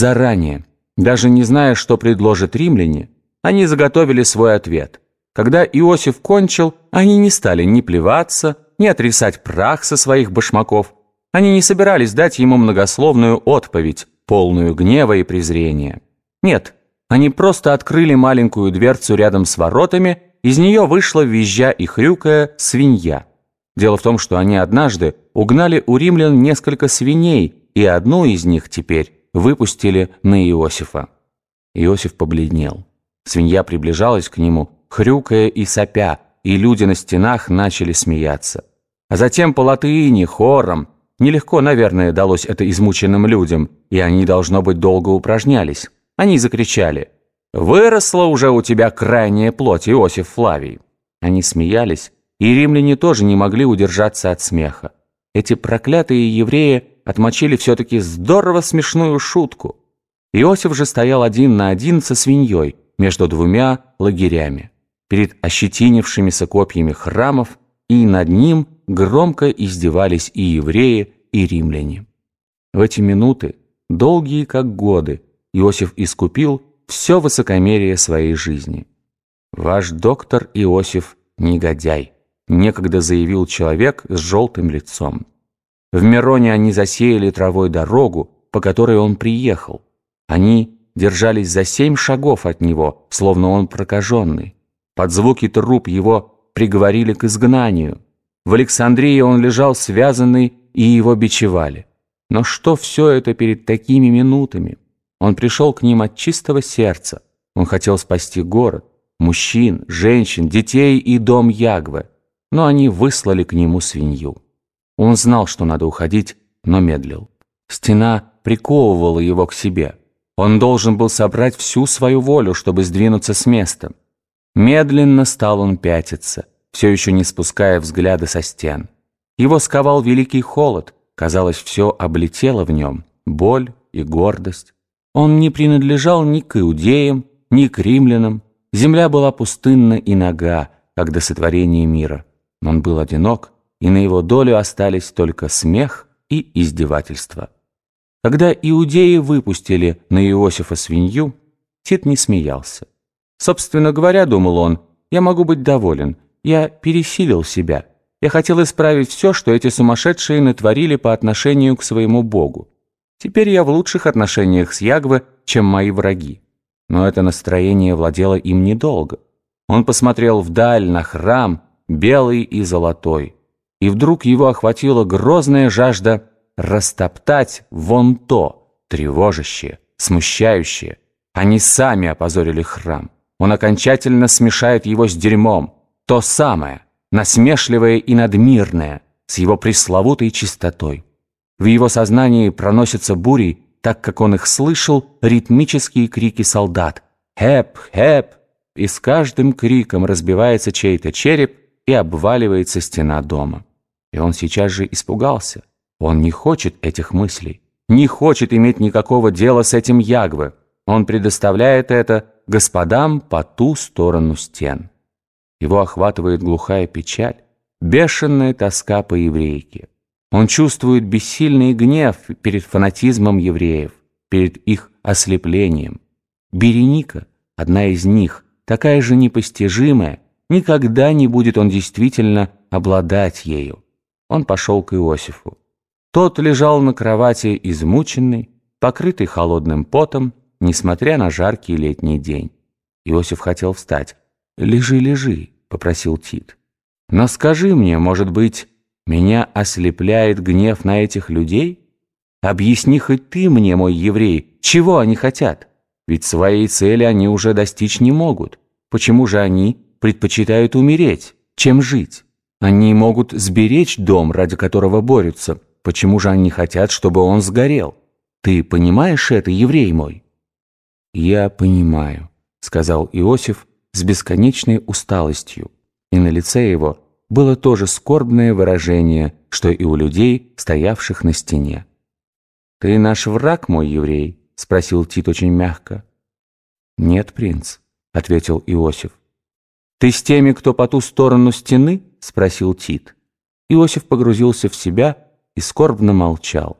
Заранее, даже не зная, что предложат римляне, они заготовили свой ответ. Когда Иосиф кончил, они не стали ни плеваться, ни отрисать прах со своих башмаков. Они не собирались дать ему многословную отповедь, полную гнева и презрения. Нет, они просто открыли маленькую дверцу рядом с воротами, из нее вышла визжа и хрюкая свинья. Дело в том, что они однажды угнали у римлян несколько свиней, и одну из них теперь выпустили на Иосифа. Иосиф побледнел. Свинья приближалась к нему, хрюкая и сопя, и люди на стенах начали смеяться. А затем по латыни, хором, нелегко, наверное, далось это измученным людям, и они, должно быть, долго упражнялись. Они закричали «Выросла уже у тебя крайняя плоть, Иосиф Флавий!» Они смеялись, и римляне тоже не могли удержаться от смеха. Эти проклятые евреи отмочили все-таки здорово смешную шутку. Иосиф же стоял один на один со свиньей между двумя лагерями, перед ощетинившимися копьями храмов, и над ним громко издевались и евреи, и римляне. В эти минуты, долгие как годы, Иосиф искупил все высокомерие своей жизни. «Ваш доктор Иосиф – негодяй», – некогда заявил человек с желтым лицом. В Мироне они засеяли травой дорогу, по которой он приехал. Они держались за семь шагов от него, словно он прокаженный. Под звуки труп его приговорили к изгнанию. В Александрии он лежал связанный, и его бичевали. Но что все это перед такими минутами? Он пришел к ним от чистого сердца. Он хотел спасти город, мужчин, женщин, детей и дом Ягвы. Но они выслали к нему свинью. Он знал, что надо уходить, но медлил. Стена приковывала его к себе. Он должен был собрать всю свою волю, чтобы сдвинуться с места. Медленно стал он пятиться, все еще не спуская взгляда со стен. Его сковал великий холод, казалось, все облетело в нем, боль и гордость. Он не принадлежал ни к иудеям, ни к римлянам. Земля была пустынна и нога, как до сотворения мира. Он был одинок, и на его долю остались только смех и издевательство. Когда иудеи выпустили на Иосифа свинью, Тит не смеялся. Собственно говоря, думал он, я могу быть доволен, я пересилил себя. Я хотел исправить все, что эти сумасшедшие натворили по отношению к своему Богу. Теперь я в лучших отношениях с Ягве, чем мои враги. Но это настроение владело им недолго. Он посмотрел вдаль на храм, белый и золотой и вдруг его охватила грозная жажда растоптать вон то, тревожащее, смущающее. Они сами опозорили храм. Он окончательно смешает его с дерьмом. То самое, насмешливое и надмирное, с его пресловутой чистотой. В его сознании проносятся бури, так как он их слышал, ритмические крики солдат. «Хэп! Хэп!» И с каждым криком разбивается чей-то череп и обваливается стена дома. И он сейчас же испугался. Он не хочет этих мыслей, не хочет иметь никакого дела с этим Ягвы. Он предоставляет это господам по ту сторону стен. Его охватывает глухая печаль, бешеная тоска по еврейке. Он чувствует бессильный гнев перед фанатизмом евреев, перед их ослеплением. Береника, одна из них, такая же непостижимая, никогда не будет он действительно обладать ею. Он пошел к Иосифу. Тот лежал на кровати измученный, покрытый холодным потом, несмотря на жаркий летний день. Иосиф хотел встать. «Лежи, лежи», — попросил Тит. «Но скажи мне, может быть, меня ослепляет гнев на этих людей? Объясни хоть ты мне, мой еврей, чего они хотят? Ведь своей цели они уже достичь не могут. Почему же они предпочитают умереть, чем жить?» Они могут сберечь дом, ради которого борются. Почему же они хотят, чтобы он сгорел? Ты понимаешь это, еврей мой?» «Я понимаю», — сказал Иосиф с бесконечной усталостью, и на лице его было то же скорбное выражение, что и у людей, стоявших на стене. «Ты наш враг, мой еврей?» — спросил Тит очень мягко. «Нет, принц», — ответил Иосиф. «Ты с теми, кто по ту сторону стены?» — спросил Тит. Иосиф погрузился в себя и скорбно молчал.